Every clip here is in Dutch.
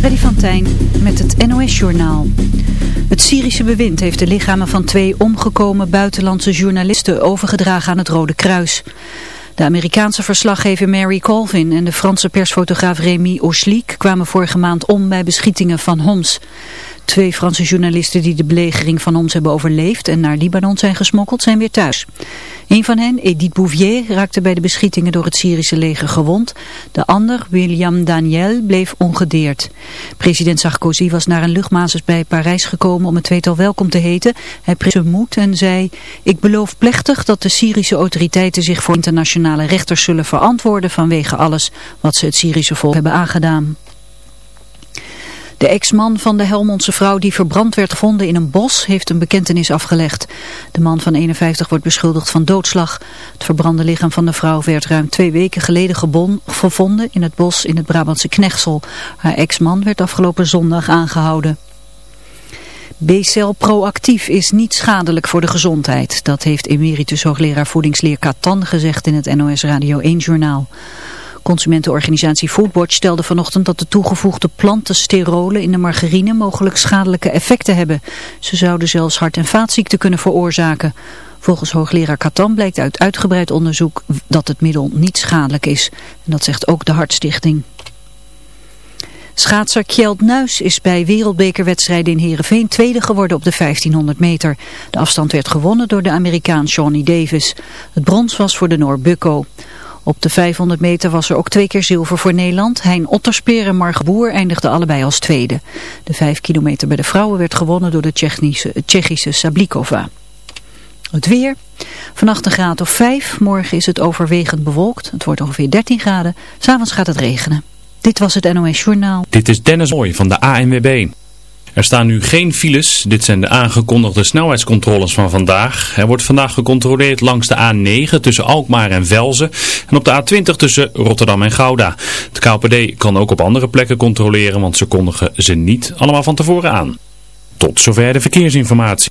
Reddy van Tijn met het NOS-journaal. Het Syrische bewind heeft de lichamen van twee omgekomen buitenlandse journalisten overgedragen aan het Rode Kruis. De Amerikaanse verslaggever Mary Colvin en de Franse persfotograaf Rémi Oslik kwamen vorige maand om bij beschietingen van Homs. Twee Franse journalisten die de belegering van Homs hebben overleefd en naar Libanon zijn gesmokkeld zijn weer thuis. Een van hen, Edith Bouvier, raakte bij de beschietingen door het Syrische leger gewond. De ander, William Daniel, bleef ongedeerd. President Sarkozy was naar een luchtbasis bij Parijs gekomen om het tweetal welkom te heten. Hij prees moed en zei, ik beloof plechtig dat de Syrische autoriteiten zich voor internationale rechters zullen verantwoorden vanwege alles wat ze het Syrische volk hebben aangedaan. De ex-man van de Helmondse vrouw die verbrand werd gevonden in een bos heeft een bekentenis afgelegd. De man van 51 wordt beschuldigd van doodslag. Het verbrande lichaam van de vrouw werd ruim twee weken geleden gevonden in het bos in het Brabantse Knechtsel. Haar ex-man werd afgelopen zondag aangehouden. B-cel proactief is niet schadelijk voor de gezondheid. Dat heeft emeritus hoogleraar voedingsleer Katan gezegd in het NOS Radio 1-journaal. Consumentenorganisatie Foodwatch stelde vanochtend dat de toegevoegde plantensterolen in de margarine mogelijk schadelijke effecten hebben. Ze zouden zelfs hart- en vaatziekten kunnen veroorzaken. Volgens hoogleraar Katan blijkt uit uitgebreid onderzoek dat het middel niet schadelijk is. En dat zegt ook de Hartstichting. Schaatser Kjeld Nuis is bij wereldbekerwedstrijden in Heerenveen tweede geworden op de 1500 meter. De afstand werd gewonnen door de Amerikaan Shawnee Davis. Het brons was voor de Noor Bukko. Op de 500 meter was er ook twee keer zilver voor Nederland. Hein Otterspeer en Marge Boer eindigden allebei als tweede. De 5 kilometer bij de vrouwen werd gewonnen door de Tsjechische, Tsjechische Sablikova. Het weer. Vannacht een graad of 5. Morgen is het overwegend bewolkt. Het wordt ongeveer 13 graden. S'avonds gaat het regenen. Dit was het NOS Journaal. Dit is Dennis Mooi van de ANWB. Er staan nu geen files. Dit zijn de aangekondigde snelheidscontroles van vandaag. Er wordt vandaag gecontroleerd langs de A9 tussen Alkmaar en Velzen. En op de A20 tussen Rotterdam en Gouda. De KPD kan ook op andere plekken controleren, want ze kondigen ze niet allemaal van tevoren aan. Tot zover de verkeersinformatie.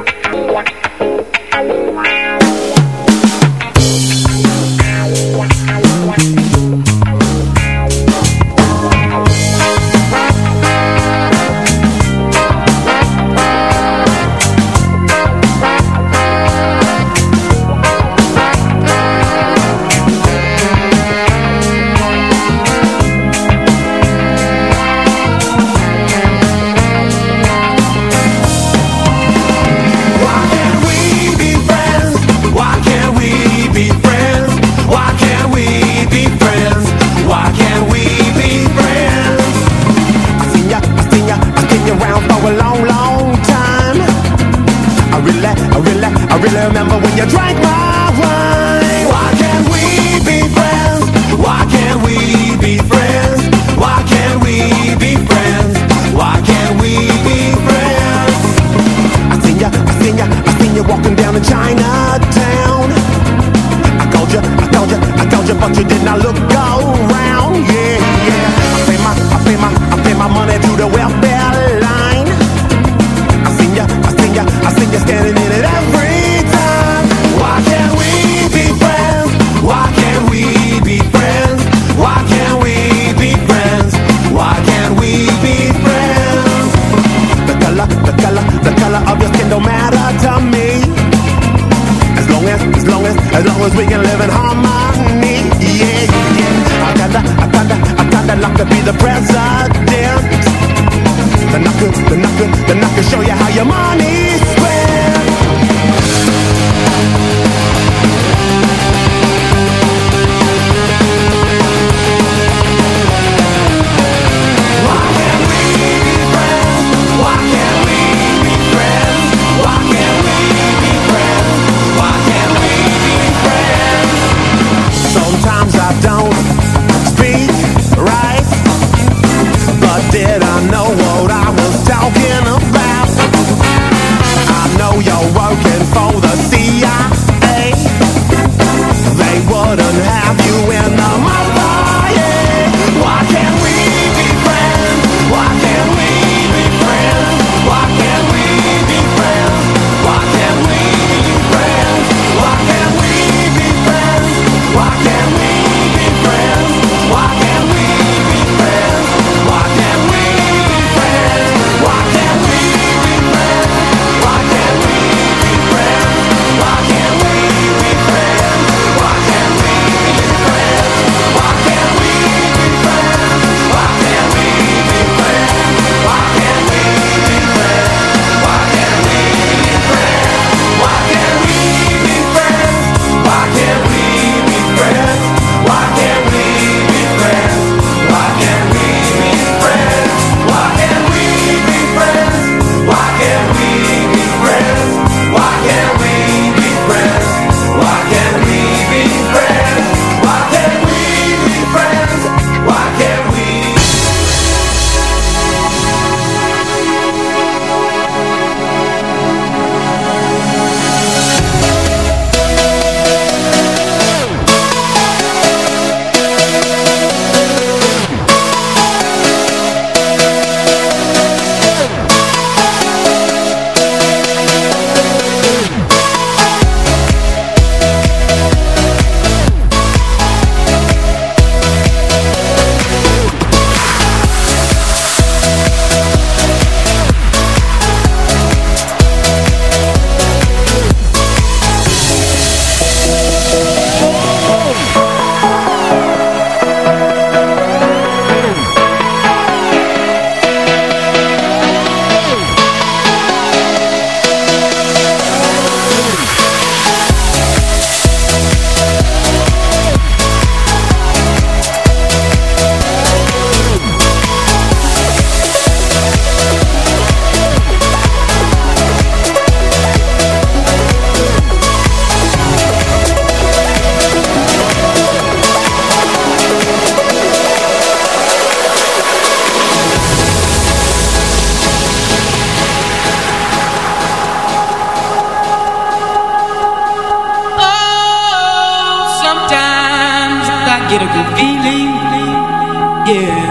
106.9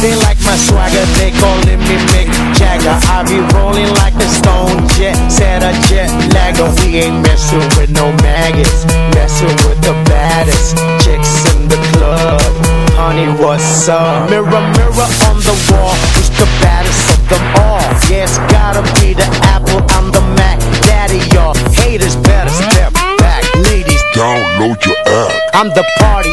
They like my swagger, they callin' me Mick Jagger. I be rollin' like a stone jet, set a jet lagger. We ain't messin' with no maggots, messin' with the baddest chicks in the club. Honey, what's up? Mirror, mirror on the wall, who's the baddest of them all? Yeah, it's gotta be the Apple, I'm the Mac, Daddy, y'all haters better step back. Ladies, download your app. I'm the party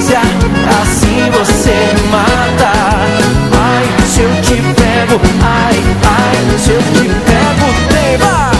delícia, assim você me mata Ai, se eu te pego, ai, ai, se eu te pego Tema!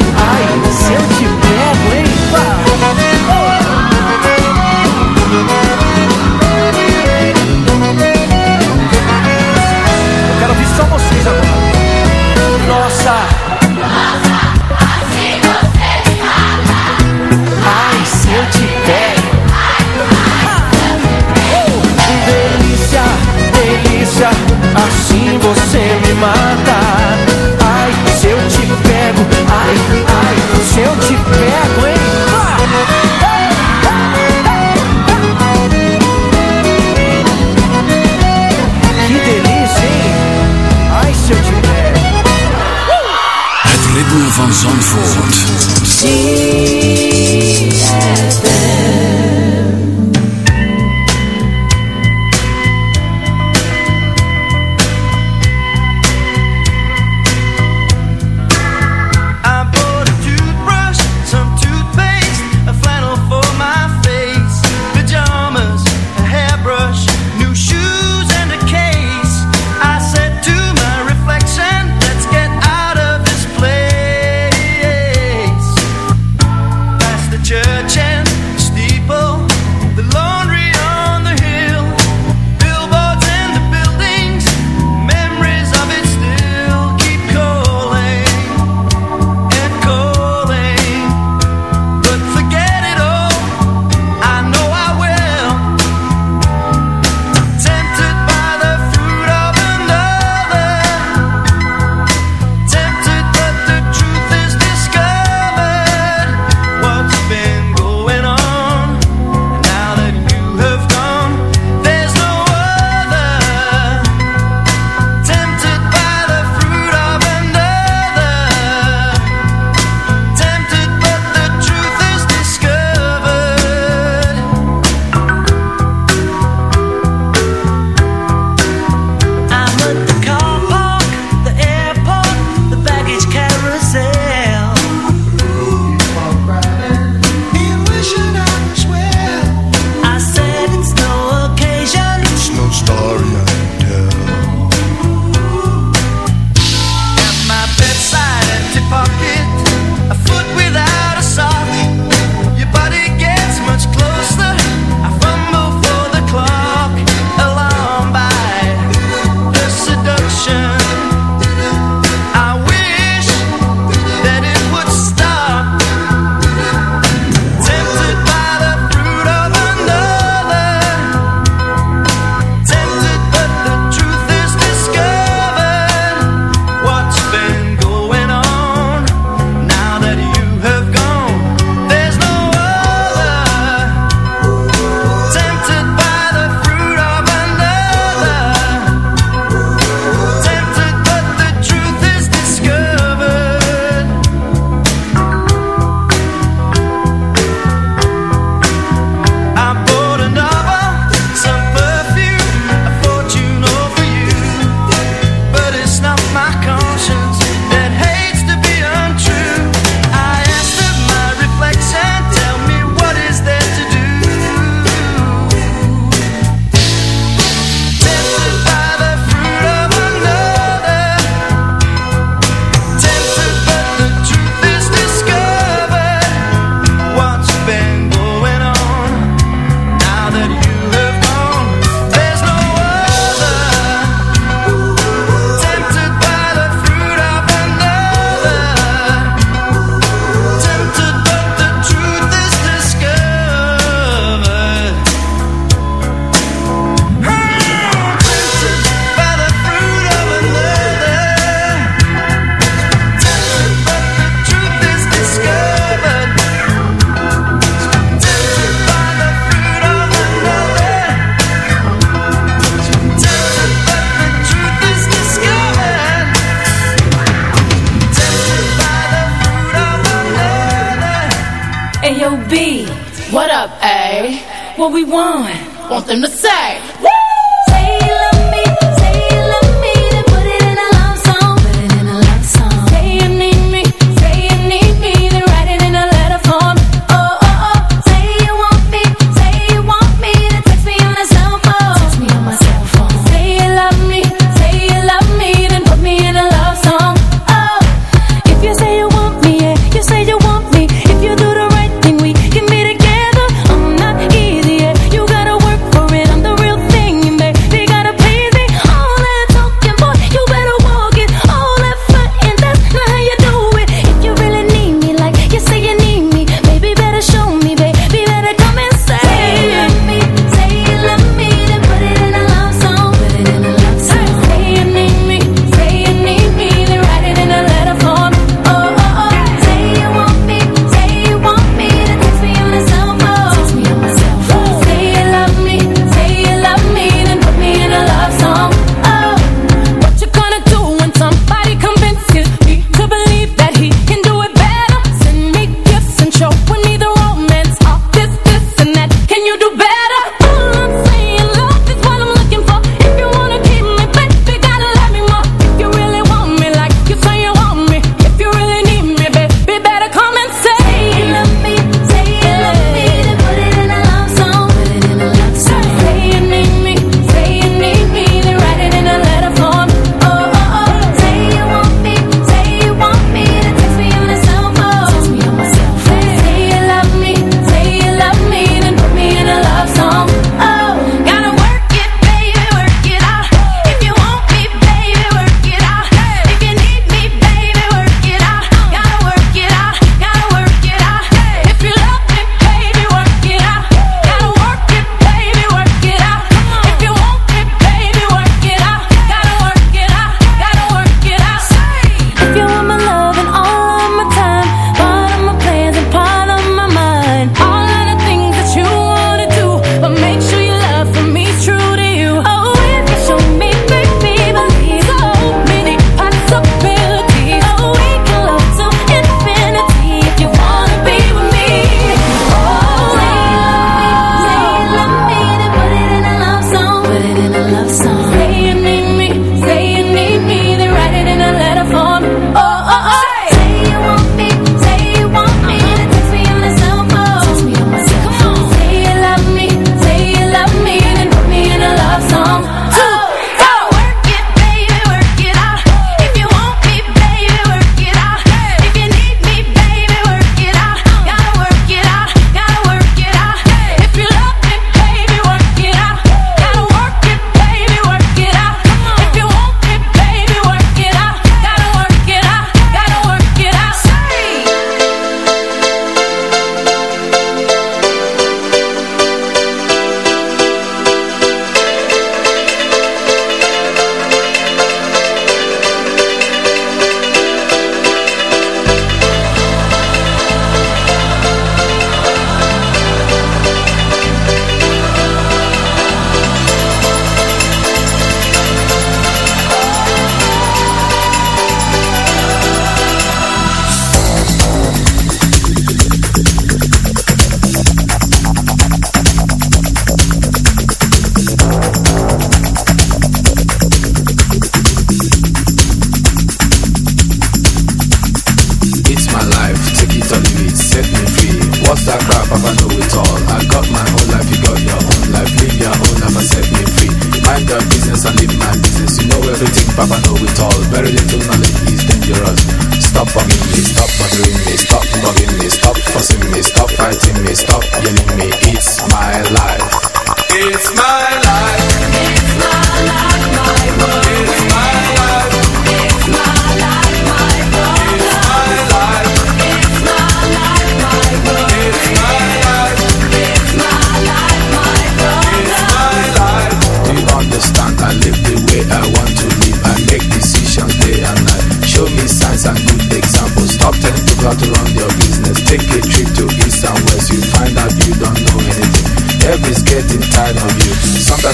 van Zandvoort.